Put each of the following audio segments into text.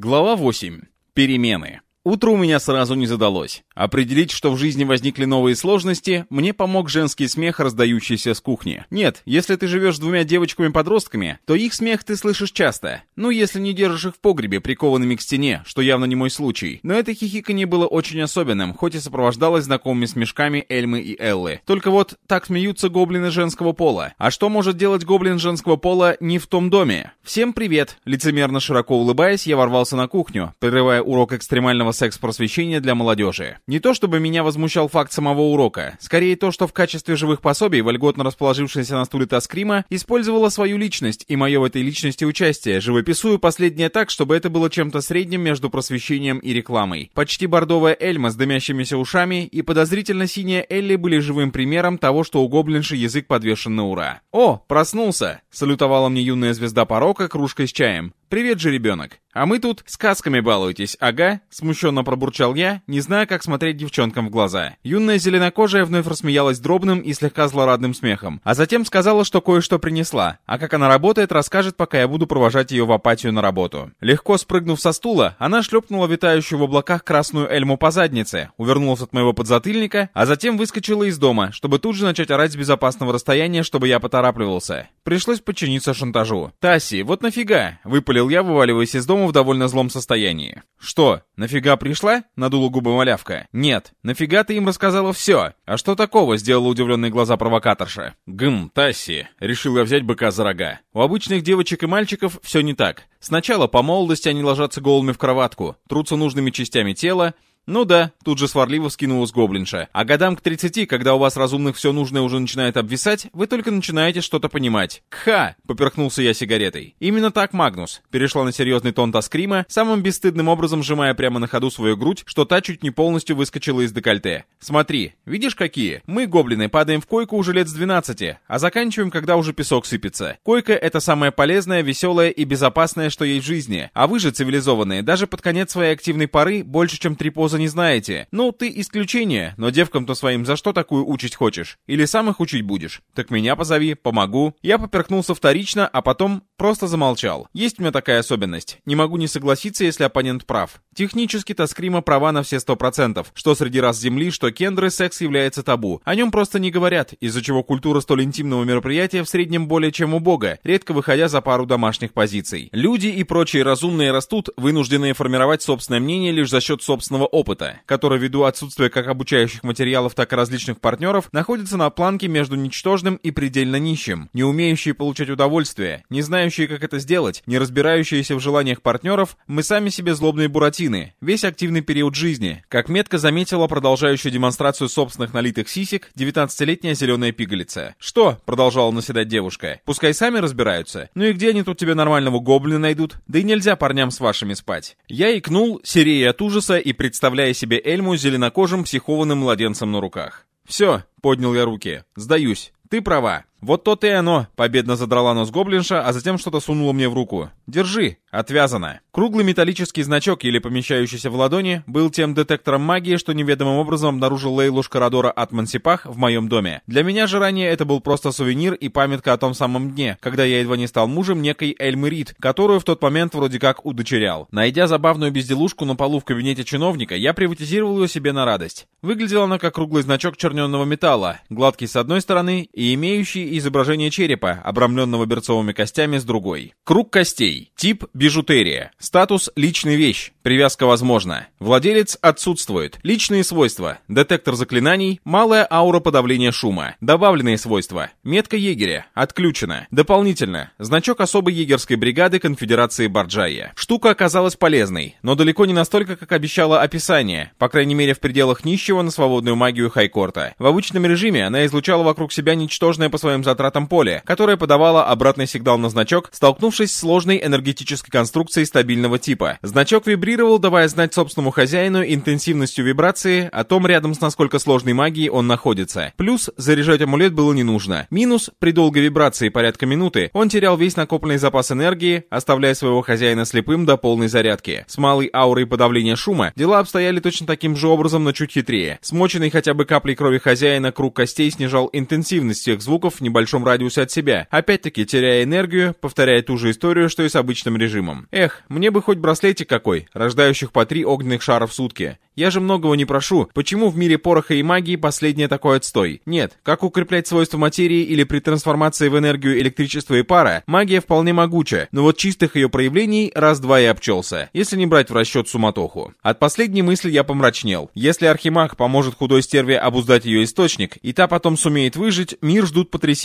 Глава 8. Перемены. Утро у меня сразу не задалось. Определить, что в жизни возникли новые сложности, мне помог женский смех, раздающийся с кухни. Нет, если ты живешь с двумя девочками-подростками, то их смех ты слышишь часто. Ну, если не держишь их в погребе, прикованными к стене, что явно не мой случай. Но это хихиканье было очень особенным, хоть и сопровождалось знакомыми смешками Эльмы и Эллы. Только вот так смеются гоблины женского пола. А что может делать гоблин женского пола не в том доме? Всем привет! Лицемерно широко улыбаясь, я ворвался на кухню, прерывая урок экстремального секс-просвещения для молодежи. Не то чтобы меня возмущал факт самого урока, скорее то, что в качестве живых пособий вольготно расположившаяся на стуле Таскрима использовала свою личность и мое в этой личности участие, живописую последнее так, чтобы это было чем-то средним между просвещением и рекламой. Почти бордовая Эльма с дымящимися ушами и подозрительно синяя Элли были живым примером того, что у гоблинши язык подвешен на ура. «О, проснулся!» — салютовала мне юная звезда порока кружкой с чаем. «Привет же, ребенок! А мы тут сказками балуетесь, ага?» Смущенно пробурчал я, не зная, как смотреть девчонкам в глаза. Юная зеленокожая вновь рассмеялась дробным и слегка злорадным смехом, а затем сказала, что кое-что принесла, а как она работает, расскажет, пока я буду провожать ее в апатию на работу. Легко спрыгнув со стула, она шлепнула витающую в облаках красную эльму по заднице, увернулась от моего подзатыльника, а затем выскочила из дома, чтобы тут же начать орать с безопасного расстояния, чтобы я поторапливался. Пришлось подчиниться шантажу. «Тасси, вот нафига?» — выпалил выпалил я, вываливаясь из дома в довольно злом состоянии. «Что, нафига пришла?» — надула губы малявка. «Нет, нафига ты им рассказала все? А что такого?» — сделала удивленные глаза провокаторша. «Гм, Тасси!» — решил я взять быка за рога. У обычных девочек и мальчиков все не так. Сначала по молодости они ложатся голыми в кроватку, трутся нужными частями тела, «Ну да», — тут же сварливо вскинулась гоблинша. «А годам к 30, когда у вас разумных все нужное уже начинает обвисать, вы только начинаете что-то понимать». «Кха!» — поперхнулся я сигаретой. «Именно так, Магнус», — перешла на серьезный тон Таскрима, самым бесстыдным образом сжимая прямо на ходу свою грудь, что та чуть не полностью выскочила из декольте. «Смотри, видишь какие? Мы, гоблины, падаем в койку уже лет с 12, а заканчиваем, когда уже песок сыпется. Койка — это самое полезное, веселое и безопасное, что есть в жизни. А вы же, цивилизованные, даже под конец своей активной поры больше, чем три позы не знаете. Ну, ты исключение, но девкам-то своим за что такую учить хочешь? Или сам их учить будешь? Так меня позови, помогу. Я поперхнулся вторично, а потом просто замолчал. Есть у меня такая особенность. Не могу не согласиться, если оппонент прав. Технически Таскрима права на все 100%. Что среди рас Земли, что кендры, секс является табу. О нем просто не говорят, из-за чего культура столь интимного мероприятия в среднем более чем убога, редко выходя за пару домашних позиций. Люди и прочие разумные растут, вынужденные формировать собственное мнение лишь за счет собственного опыта который ввиду отсутствия как обучающих материалов, так и различных партнеров, находится на планке между ничтожным и предельно нищим, не умеющие получать удовольствие, не знающие, как это сделать, не разбирающиеся в желаниях партнеров, мы сами себе злобные буратины, весь активный период жизни, как метко заметила продолжающую демонстрацию собственных налитых сисек 19-летняя зеленая пигалица. «Что?» — продолжала наседать девушка. «Пускай сами разбираются. Ну и где они тут тебе нормального гоблина найдут? Да и нельзя парням с вашими спать». Я икнул, серея от ужаса и представляя себе Эльму зеленокожим психованным младенцем на руках. «Все», — поднял я руки, — «сдаюсь. Ты права. Вот то-то и оно, победно задрала нос гоблинша, а затем что-то сунула мне в руку. Держи, отвязано. Круглый металлический значок, или помещающийся в ладони, был тем детектором магии, что неведомым образом обнаружил Лейлу Шкарадора от Мансипах в моем доме. Для меня же ранее это был просто сувенир и памятка о том самом дне, когда я едва не стал мужем некой Эльмы Рид, которую в тот момент вроде как удочерял. Найдя забавную безделушку на полу в кабинете чиновника, я приватизировал ее себе на радость. Выглядела она как круглый значок черненного металла, гладкий с одной стороны и имеющий и изображение черепа, обрамленного берцовыми костями с другой. Круг костей. Тип – бижутерия. Статус – личная вещь. Привязка возможна. Владелец отсутствует. Личные свойства. Детектор заклинаний. Малая аура подавления шума. Добавленные свойства. Метка егеря. Отключена. Дополнительно. Значок особой егерской бригады конфедерации Барджая. Штука оказалась полезной, но далеко не настолько, как обещало описание, по крайней мере в пределах нищего на свободную магию Хайкорта. В обычном режиме она излучала вокруг себя ничтожное по своим своим затратам поле, которое подавало обратный сигнал на значок, столкнувшись с сложной энергетической конструкцией стабильного типа. Значок вибрировал, давая знать собственному хозяину интенсивностью вибрации о том, рядом с насколько сложной магией он находится. Плюс, заряжать амулет было не нужно. Минус, при долгой вибрации порядка минуты, он терял весь накопленный запас энергии, оставляя своего хозяина слепым до полной зарядки. С малой аурой подавления шума дела обстояли точно таким же образом, но чуть хитрее. Смоченный хотя бы каплей крови хозяина круг костей снижал интенсивность всех звуков, небольшом радиусе от себя, опять-таки теряя энергию, повторяя ту же историю, что и с обычным режимом. Эх, мне бы хоть браслетик какой, рождающих по три огненных шара в сутки. Я же многого не прошу. Почему в мире пороха и магии последнее такой отстой? Нет, как укреплять свойства материи или при трансформации в энергию электричества и пара, магия вполне могуча, но вот чистых ее проявлений раз-два и обчелся, если не брать в расчет суматоху. От последней мысли я помрачнел. Если архимаг поможет худой стерве обуздать ее источник, и та потом сумеет выжить, мир ждут потрясения.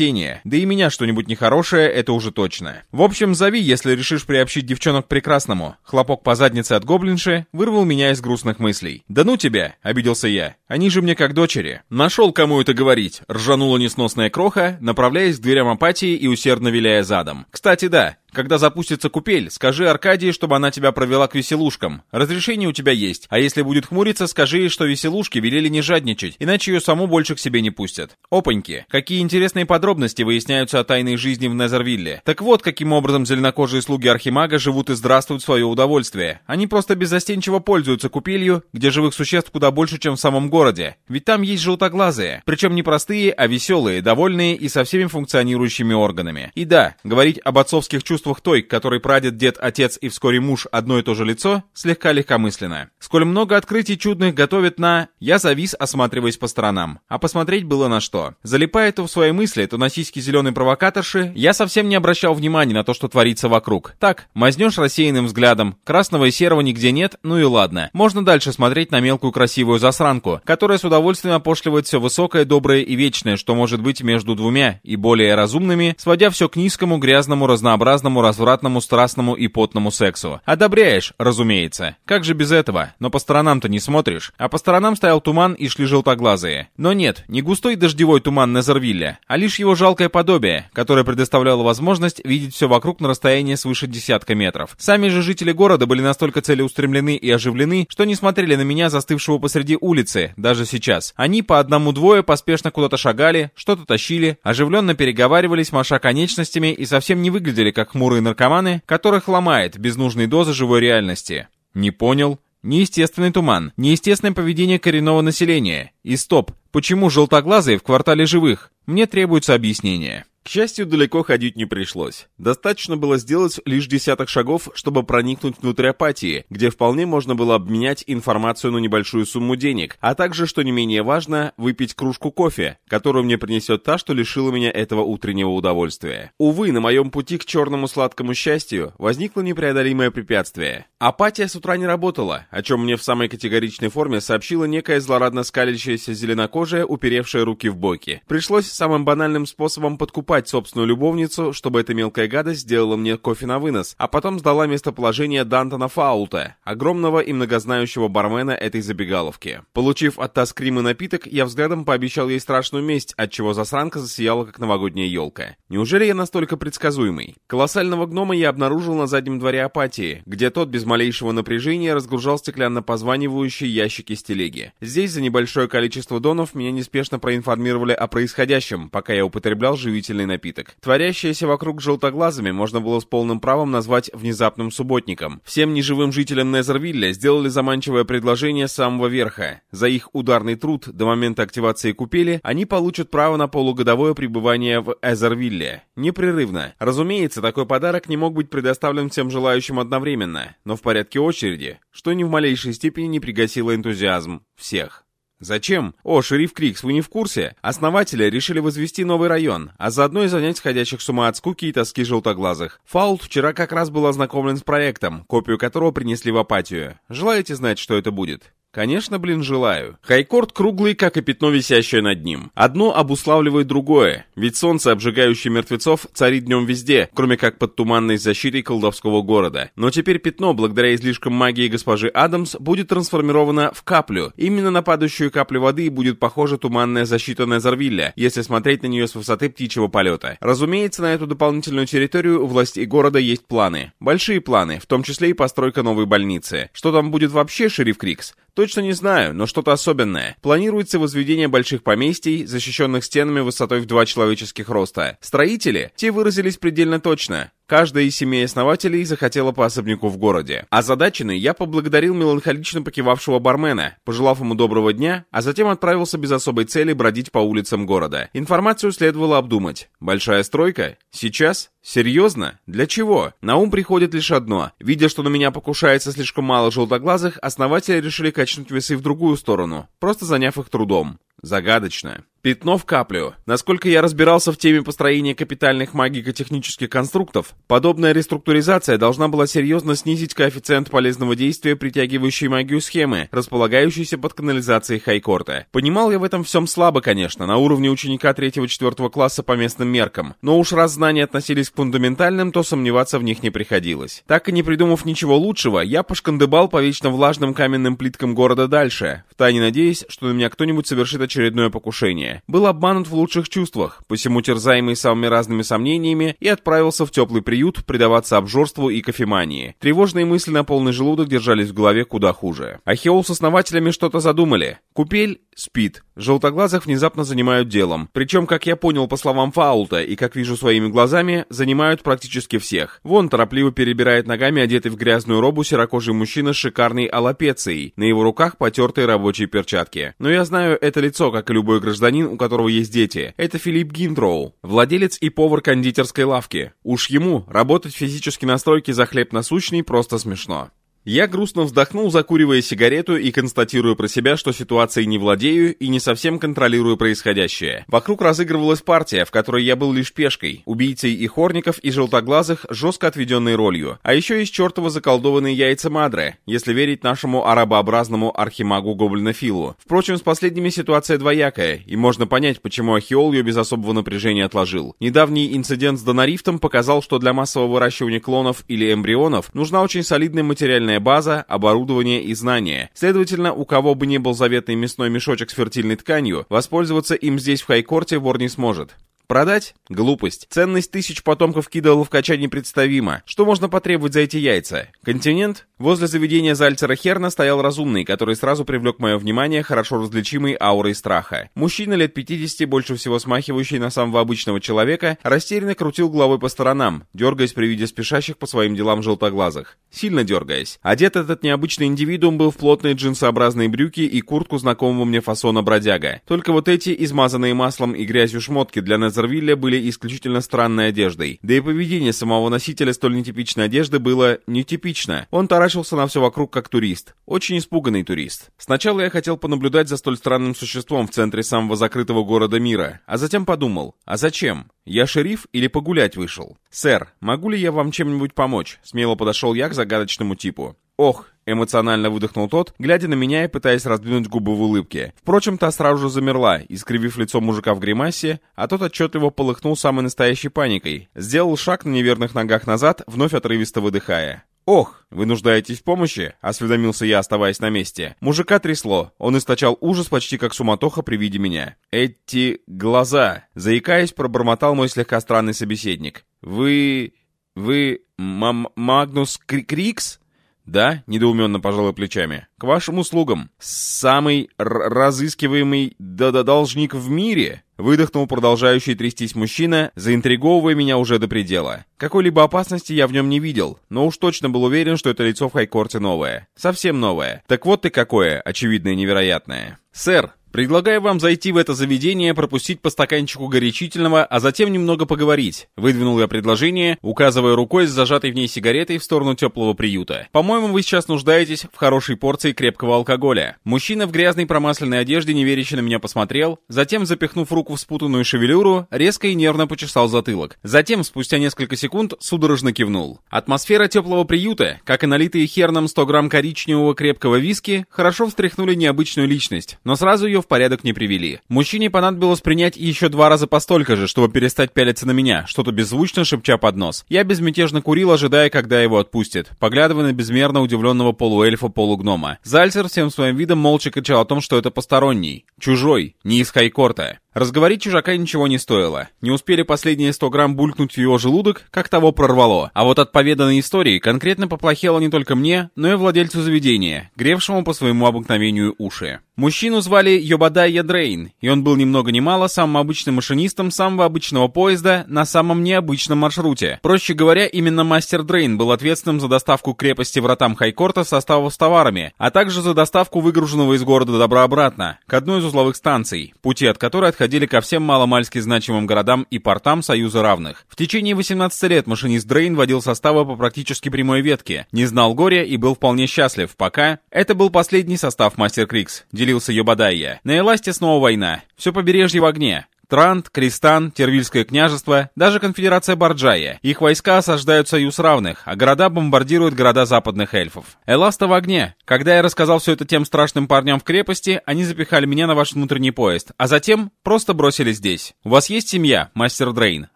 Да и меня что-нибудь нехорошее, это уже точно. В общем, зови, если решишь приобщить девчонок к прекрасному. Хлопок по заднице от гоблинши вырвал меня из грустных мыслей. «Да ну тебя!» — обиделся я. «Они же мне как дочери». «Нашел, кому это говорить!» — ржанула несносная кроха, направляясь к дверям апатии и усердно виляя задом. «Кстати, да, когда запустится купель, скажи Аркадии, чтобы она тебя провела к веселушкам. Разрешение у тебя есть. А если будет хмуриться, скажи ей, что веселушки велели не жадничать, иначе ее саму больше к себе не пустят. Опаньки. Какие интересные подробности выясняются о тайной жизни в Незервилле. Так вот, каким образом зеленокожие слуги Архимага живут и здравствуют в свое удовольствие. Они просто беззастенчиво пользуются купелью, где живых существ куда больше, чем в самом городе. Ведь там есть желтоглазые. Причем не простые, а веселые, довольные и со всеми функционирующими органами. И да, говорить об отцовских чувствах чувствах той, которой прадед, дед, отец и вскоре муж одно и то же лицо, слегка легкомысленно. Сколь много открытий чудных готовит на... Я завис, осматриваясь по сторонам. А посмотреть было на что. Залипая то в свои мысли, то на сиськи зеленой провокаторши, я совсем не обращал внимания на то, что творится вокруг. Так, мазнешь рассеянным взглядом, красного и серого нигде нет, ну и ладно. Можно дальше смотреть на мелкую красивую засранку, которая с удовольствием опошливает все высокое, доброе и вечное, что может быть между двумя и более разумными, сводя все к низкому, грязному, разнообразному жестокому, развратному, страстному и потному сексу. Одобряешь, разумеется. Как же без этого? Но по сторонам-то не смотришь. А по сторонам стоял туман и шли желтоглазые. Но нет, не густой дождевой туман Незервилля, а лишь его жалкое подобие, которое предоставляло возможность видеть все вокруг на расстоянии свыше десятка метров. Сами же жители города были настолько целеустремлены и оживлены, что не смотрели на меня, застывшего посреди улицы, даже сейчас. Они по одному-двое поспешно куда-то шагали, что-то тащили, оживленно переговаривались, маша конечностями и совсем не выглядели как хмурые хмурые наркоманы, которых ломает без нужной дозы живой реальности. Не понял. Неестественный туман, неестественное поведение коренного населения. И стоп, почему желтоглазые в квартале живых? Мне требуется объяснение. К счастью, далеко ходить не пришлось. Достаточно было сделать лишь десяток шагов, чтобы проникнуть внутрь апатии, где вполне можно было обменять информацию на небольшую сумму денег, а также, что не менее важно, выпить кружку кофе, которую мне принесет та, что лишила меня этого утреннего удовольствия. Увы, на моем пути к черному сладкому счастью возникло непреодолимое препятствие. Апатия с утра не работала, о чем мне в самой категоричной форме сообщила некая злорадно скалящаяся зеленокожая, уперевшая руки в боки. Пришлось самым банальным способом подкупать покупать собственную любовницу, чтобы эта мелкая гадость сделала мне кофе на вынос, а потом сдала местоположение Дантона Фаулта, огромного и многознающего бармена этой забегаловки. Получив от Таскримы напиток, я взглядом пообещал ей страшную месть, от чего засранка засияла, как новогодняя елка. Неужели я настолько предсказуемый? Колоссального гнома я обнаружил на заднем дворе апатии, где тот без малейшего напряжения разгружал стеклянно позванивающие ящики с телеги. Здесь за небольшое количество донов меня неспешно проинформировали о происходящем, пока я употреблял живительный алкогольный напиток. Творящееся вокруг желтоглазыми можно было с полным правом назвать внезапным субботником. Всем неживым жителям Незервилля сделали заманчивое предложение с самого верха. За их ударный труд до момента активации купели они получат право на полугодовое пребывание в Эзервилле. Непрерывно. Разумеется, такой подарок не мог быть предоставлен всем желающим одновременно, но в порядке очереди, что ни в малейшей степени не пригасило энтузиазм всех. Зачем? О, шериф Крикс, вы не в курсе? Основатели решили возвести новый район, а заодно и занять сходящих с ума от скуки и тоски желтоглазых. Фаулт вчера как раз был ознакомлен с проектом, копию которого принесли в апатию. Желаете знать, что это будет? Конечно, блин, желаю. Хайкорд круглый, как и пятно, висящее над ним. Одно обуславливает другое, ведь солнце, обжигающее мертвецов, царит днем везде, кроме как под туманной защитой колдовского города. Но теперь пятно, благодаря излишкам магии госпожи Адамс, будет трансформировано в каплю. Именно на падающую каплю воды будет похожа туманная защита Незервилля, если смотреть на нее с высоты птичьего полета. Разумеется, на эту дополнительную территорию у властей города есть планы. Большие планы, в том числе и постройка новой больницы. Что там будет вообще, шериф Крикс? Точно не знаю, но что-то особенное. Планируется возведение больших поместий, защищенных стенами высотой в два человеческих роста. Строители? Те выразились предельно точно. Каждая из семей основателей захотела по особняку в городе. Озадаченный, я поблагодарил меланхолично покивавшего бармена, пожелав ему доброго дня, а затем отправился без особой цели бродить по улицам города. Информацию следовало обдумать. Большая стройка? Сейчас? Серьезно? Для чего? На ум приходит лишь одно. Видя, что на меня покушается слишком мало желтоглазых, основатели решили качнуть весы в другую сторону, просто заняв их трудом. Загадочно. Пятно в каплю. Насколько я разбирался в теме построения капитальных магико-технических конструктов, подобная реструктуризация должна была серьезно снизить коэффициент полезного действия притягивающей магию схемы, располагающейся под канализацией Хайкорта. Понимал я в этом всем слабо, конечно, на уровне ученика 3-4 класса по местным меркам, но уж раз знания относились к фундаментальным, то сомневаться в них не приходилось. Так и не придумав ничего лучшего, я пошкандыбал по вечно влажным каменным плиткам города дальше, втайне надеясь, что на меня кто-нибудь совершит очередное покушение был обманут в лучших чувствах, посему терзаемый самыми разными сомнениями и отправился в теплый приют предаваться обжорству и кофемании. Тревожные мысли на полный желудок держались в голове куда хуже. Ахеол с основателями что-то задумали. Купель спит. Желтоглазых внезапно занимают делом. Причем, как я понял по словам Фаулта и как вижу своими глазами, занимают практически всех. Вон торопливо перебирает ногами одетый в грязную робу серокожий мужчина с шикарной аллопецией. На его руках потертые рабочие перчатки. Но я знаю это лицо, как и любой гражданин, у которого есть дети. Это Филипп Гиндроу, владелец и повар кондитерской лавки. Уж ему работать физически на стройке за хлеб насущный просто смешно. Я грустно вздохнул, закуривая сигарету и констатируя про себя, что ситуацией не владею и не совсем контролирую происходящее. Вокруг разыгрывалась партия, в которой я был лишь пешкой, убийцей и хорников, и желтоглазых, жестко отведенной ролью. А еще есть чертово заколдованные яйца Мадре, если верить нашему арабообразному архимагу Гоблина Филу. Впрочем, с последними ситуация двоякая, и можно понять, почему Ахиол ее без особого напряжения отложил. Недавний инцидент с Донарифтом показал, что для массового выращивания клонов или эмбрионов нужна очень солидная материальная материальная база, оборудование и знания. Следовательно, у кого бы ни был заветный мясной мешочек с фертильной тканью, воспользоваться им здесь в Хайкорте вор не сможет. Продать? Глупость. Ценность тысяч потомков Кида Ловкача непредставима. Что можно потребовать за эти яйца? Континент? Возле заведения Зальцера Херна стоял разумный, который сразу привлек мое внимание хорошо различимой аурой страха. Мужчина лет 50, больше всего смахивающий на самого обычного человека, растерянно крутил головой по сторонам, дергаясь при виде спешащих по своим делам желтоглазых. Сильно дергаясь. Одет этот необычный индивидуум был в плотные джинсообразные брюки и куртку знакомого мне фасона бродяга. Только вот эти, измазанные маслом и грязью шмотки для Незер Баскервилля были исключительно странной одеждой. Да и поведение самого носителя столь нетипичной одежды было нетипично. Он таращился на все вокруг как турист. Очень испуганный турист. Сначала я хотел понаблюдать за столь странным существом в центре самого закрытого города мира, а затем подумал, а зачем? Я шериф или погулять вышел? Сэр, могу ли я вам чем-нибудь помочь? Смело подошел я к загадочному типу. Ох, Эмоционально выдохнул тот, глядя на меня и пытаясь раздвинуть губы в улыбке. Впрочем, та сразу же замерла, искривив лицо мужика в гримасе, а тот отчетливо полыхнул самой настоящей паникой. Сделал шаг на неверных ногах назад, вновь отрывисто выдыхая. «Ох, вы нуждаетесь в помощи?» — осведомился я, оставаясь на месте. Мужика трясло. Он источал ужас почти как суматоха при виде меня. «Эти глаза!» — заикаясь, пробормотал мой слегка странный собеседник. «Вы... вы... Мам Магнус Крикс?» «Да?» — недоуменно пожалуй плечами. «К вашим услугам. Самый разыскиваемый должник в мире?» Выдохнул продолжающий трястись мужчина, заинтриговывая меня уже до предела. Какой-либо опасности я в нем не видел, но уж точно был уверен, что это лицо в Хайкорте новое. Совсем новое. Так вот ты какое, очевидное невероятное. «Сэр, Предлагаю вам зайти в это заведение, пропустить по стаканчику горячительного, а затем немного поговорить. Выдвинул я предложение, указывая рукой с зажатой в ней сигаретой в сторону теплого приюта. По-моему, вы сейчас нуждаетесь в хорошей порции крепкого алкоголя. Мужчина в грязной промасленной одежде неверяще на меня посмотрел, затем, запихнув руку в спутанную шевелюру, резко и нервно почесал затылок. Затем, спустя несколько секунд, судорожно кивнул. Атмосфера теплого приюта, как и налитые херном 100 грамм коричневого крепкого виски, хорошо встряхнули необычную личность, но сразу ее в порядок не привели. Мужчине понадобилось принять еще два раза по столько же, чтобы перестать пялиться на меня, что-то беззвучно шепча под нос. Я безмятежно курил, ожидая, когда его отпустят, поглядывая на безмерно удивленного полуэльфа-полугнома. Зальцер всем своим видом молча кричал о том, что это посторонний, чужой, не из Хайкорта. Разговорить чужака ничего не стоило. Не успели последние 100 грамм булькнуть в его желудок, как того прорвало. А вот от поведанной истории конкретно поплохело не только мне, но и владельцу заведения, гревшему по своему обыкновению уши. Мужчину звали Йобадай Ядрейн, и он был ни много ни мало самым обычным машинистом самого обычного поезда на самом необычном маршруте. Проще говоря, именно мастер Дрейн был ответственным за доставку крепости вратам Хайкорта составов с товарами, а также за доставку выгруженного из города добра обратно, к одной из узловых станций, пути от которой отходили ко всем маломальски значимым городам и портам Союза равных. В течение 18 лет машинист Дрейн водил составы по практически прямой ветке, не знал горя и был вполне счастлив, пока... Это был последний состав Мастер Крикс, делился Йобадайя. На Эласте снова война. Все побережье в огне. Трант, Кристан, Тервильское княжество, даже конфедерация Барджая. Их войска осаждают Союз равных, а города бомбардируют города западных эльфов. Эласта в огне. Когда я рассказал все это тем страшным парням в крепости, они запихали меня на ваш внутренний поезд, а затем просто бросили здесь. «У вас есть семья, мастер Дрейн?» —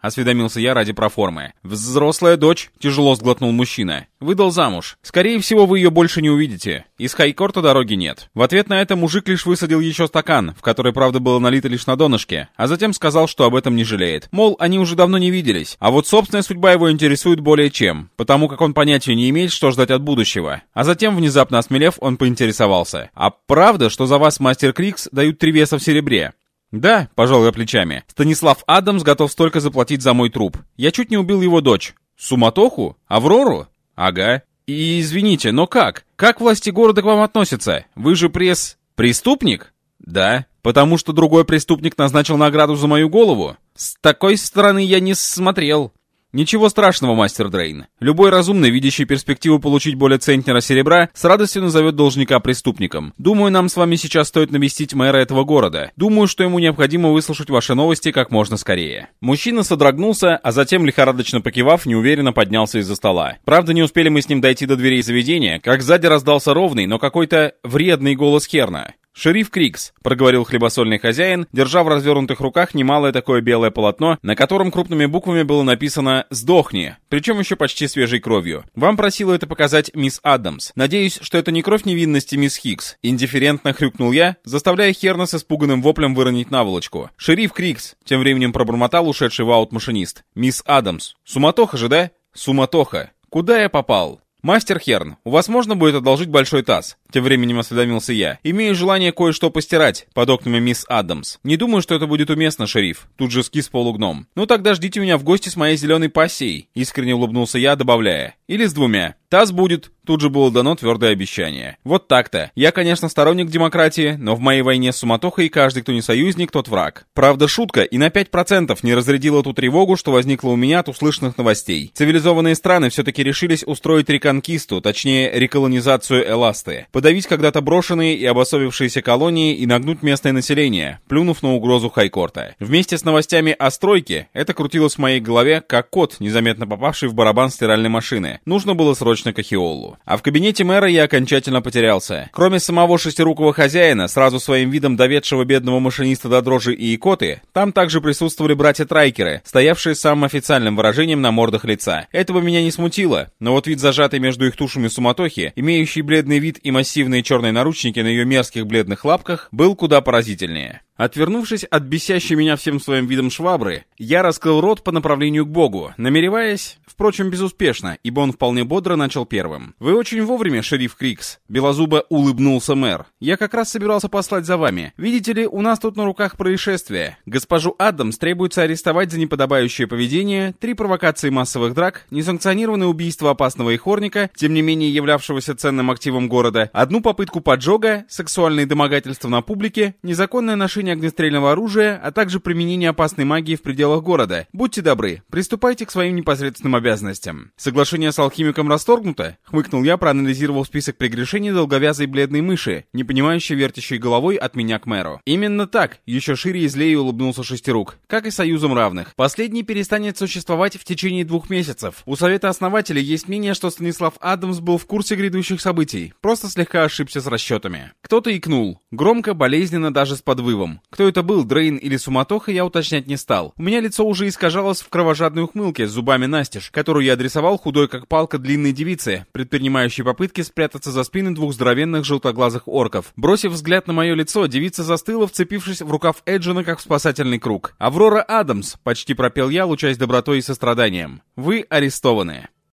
осведомился я ради проформы. «Взрослая дочь», — тяжело сглотнул мужчина. «Выдал замуж. Скорее всего, вы ее больше не увидите. Из Хайкорта дороги нет». В ответ на это мужик лишь высадил еще стакан, в который, правда, было налито лишь на донышке, а затем сказал, что об этом не жалеет. Мол, они уже давно не виделись, а вот собственная судьба его интересует более чем, потому как он понятия не имеет, что ждать от будущего. А затем, внезапно осмелев, он поинтересовался. «А правда, что за вас, мастер Крикс, дают три веса в серебре?» «Да», — пожал я плечами. «Станислав Адамс готов столько заплатить за мой труп. Я чуть не убил его дочь». «Суматоху? Аврору?» «Ага. И извините, но как? Как власти города к вам относятся? Вы же пресс... преступник?» «Да. Потому что другой преступник назначил награду за мою голову?» «С такой стороны я не смотрел». Ничего страшного, мастер Дрейн. Любой разумный, видящий перспективу получить более центнера серебра, с радостью назовет должника преступником. Думаю, нам с вами сейчас стоит навестить мэра этого города. Думаю, что ему необходимо выслушать ваши новости как можно скорее. Мужчина содрогнулся, а затем, лихорадочно покивав, неуверенно поднялся из-за стола. Правда, не успели мы с ним дойти до дверей заведения, как сзади раздался ровный, но какой-то вредный голос Херна. «Шериф Крикс», — проговорил хлебосольный хозяин, держа в развернутых руках немалое такое белое полотно, на котором крупными буквами было написано «Сдохни», причем еще почти свежей кровью. «Вам просила это показать мисс Адамс. Надеюсь, что это не кровь невинности мисс Хикс». Индифферентно хрюкнул я, заставляя Херна с испуганным воплем выронить наволочку. «Шериф Крикс», — тем временем пробормотал ушедший в аут машинист. «Мисс Адамс. Суматоха же, да? Суматоха. Куда я попал?» «Мастер Херн, у вас можно будет одолжить большой таз?» Тем временем осведомился я. «Имею желание кое-что постирать под окнами мисс Адамс. Не думаю, что это будет уместно, шериф». Тут же скис полугном. «Ну тогда ждите меня в гости с моей зеленой пассией», искренне улыбнулся я, добавляя. «Или с двумя. Таз будет». Тут же было дано твердое обещание. Вот так-то. Я, конечно, сторонник демократии, но в моей войне с суматохой каждый, кто не союзник, тот враг. Правда, шутка и на 5% не разрядила ту тревогу, что возникла у меня от услышанных новостей. Цивилизованные страны все-таки решились устроить реконкисту, точнее, реколонизацию Эласты подавить когда-то брошенные и обособившиеся колонии и нагнуть местное население, плюнув на угрозу Хайкорта. Вместе с новостями о стройке это крутилось в моей голове, как кот, незаметно попавший в барабан стиральной машины. Нужно было срочно к Ахиолу. А в кабинете мэра я окончательно потерялся. Кроме самого шестирукого хозяина, сразу своим видом доведшего бедного машиниста до дрожи и икоты, там также присутствовали братья-трайкеры, стоявшие самым официальным выражением на мордах лица. Это бы меня не смутило, но вот вид зажатый между их тушами суматохи, имеющий бледный вид и массивный массивные черные наручники на ее мерзких бледных лапках был куда поразительнее. Отвернувшись от бесящей меня всем своим видом швабры, я раскрыл рот по направлению к Богу, намереваясь, впрочем, безуспешно, ибо он вполне бодро начал первым. «Вы очень вовремя, шериф Крикс», — белозубо улыбнулся мэр. «Я как раз собирался послать за вами. Видите ли, у нас тут на руках происшествие. Госпожу Адамс требуется арестовать за неподобающее поведение, три провокации массовых драк, несанкционированное убийство опасного ихорника, тем не менее являвшегося ценным активом города, одну попытку поджога, сексуальные домогательства на публике, незаконное ношение огнестрельного оружия, а также применение опасной магии в пределах города. Будьте добры, приступайте к своим непосредственным обязанностям. Соглашение с алхимиком расторгнуто? Хмыкнул я, проанализировал список прегрешений долговязой бледной мыши, не понимающей вертящей головой от меня к мэру. Именно так, еще шире и злее улыбнулся Шестирук, как и союзом равных. Последний перестанет существовать в течение двух месяцев. У совета основателей есть мнение, что Станислав Адамс был в курсе грядущих событий, просто слегка ошибся с расчетами. Кто-то икнул, громко, болезненно, даже с подвывом. Кто это был, Дрейн или Суматоха, я уточнять не стал. У меня лицо уже искажалось в кровожадной ухмылке с зубами настежь, которую я адресовал худой как палка длинной девице, предпринимающей попытки спрятаться за спины двух здоровенных желтоглазых орков. Бросив взгляд на мое лицо, девица застыла, вцепившись в рукав Эджина как в спасательный круг. «Аврора Адамс!» — почти пропел я, лучаясь добротой и состраданием. «Вы арестованы».